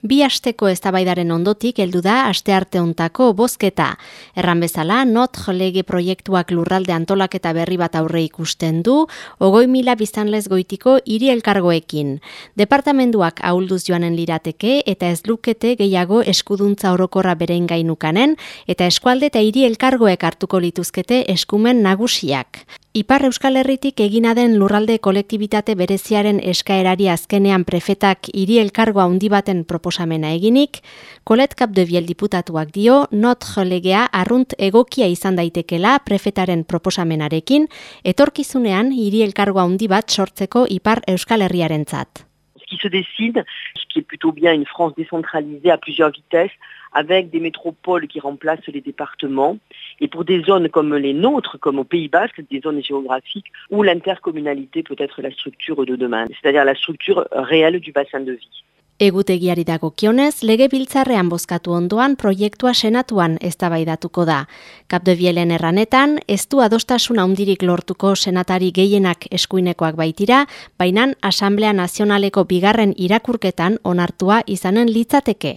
Bi asteko eztabaidaren ondotik heldu da astearte hontako bozketa. Erran bezala, not jolege proiektuak lurralde antolaketa berri bat aurre ikusten du, ogoi mila biztanlez goitiko hiri elkargoekin. Departamenduak ahulduz joanen lirateke eta ez lukete gehiago eskuduntza orokorra berein gainukanen eta eskualde eta hiri elkargoek hartuko lituzkete eskumen nagusiak. Ipar Euskal Herritik egina den lurralde kolektibitate bereziaren eskaerari azkenean prefetak hiri elkargoa handi baten proposamena eginik, Kolet Kapdebiel diputatuak dio not jolegea arrunt egokia izan daitekela prefetaren proposamenarekin, etorkizunean hiri elkargoa handi bat sortzeko Ipar Euskal Herriarentzat. qui se dessine, qui est plutôt bien une France décentralisée à plusieurs vitesses, avec des métropoles qui remplacent les départements, et pour des zones comme les nôtres, comme au Pays Basque, des zones géographiques où l'intercommunalité peut être la structure de demain, c'est-à-dire la structure réelle du bassin de vie. Egutegiari dagokionez, legebiltzarrean bozkatu ondoan proiektua senatuan eztabaidatuko da. Kapdebielen erranetan, ez du adostasuna handirik lortuko senatari gehienak eskuinekoak baitira, bainan Asamblea Nazionaleko bigarren irakurketan onartua izanen litzateke.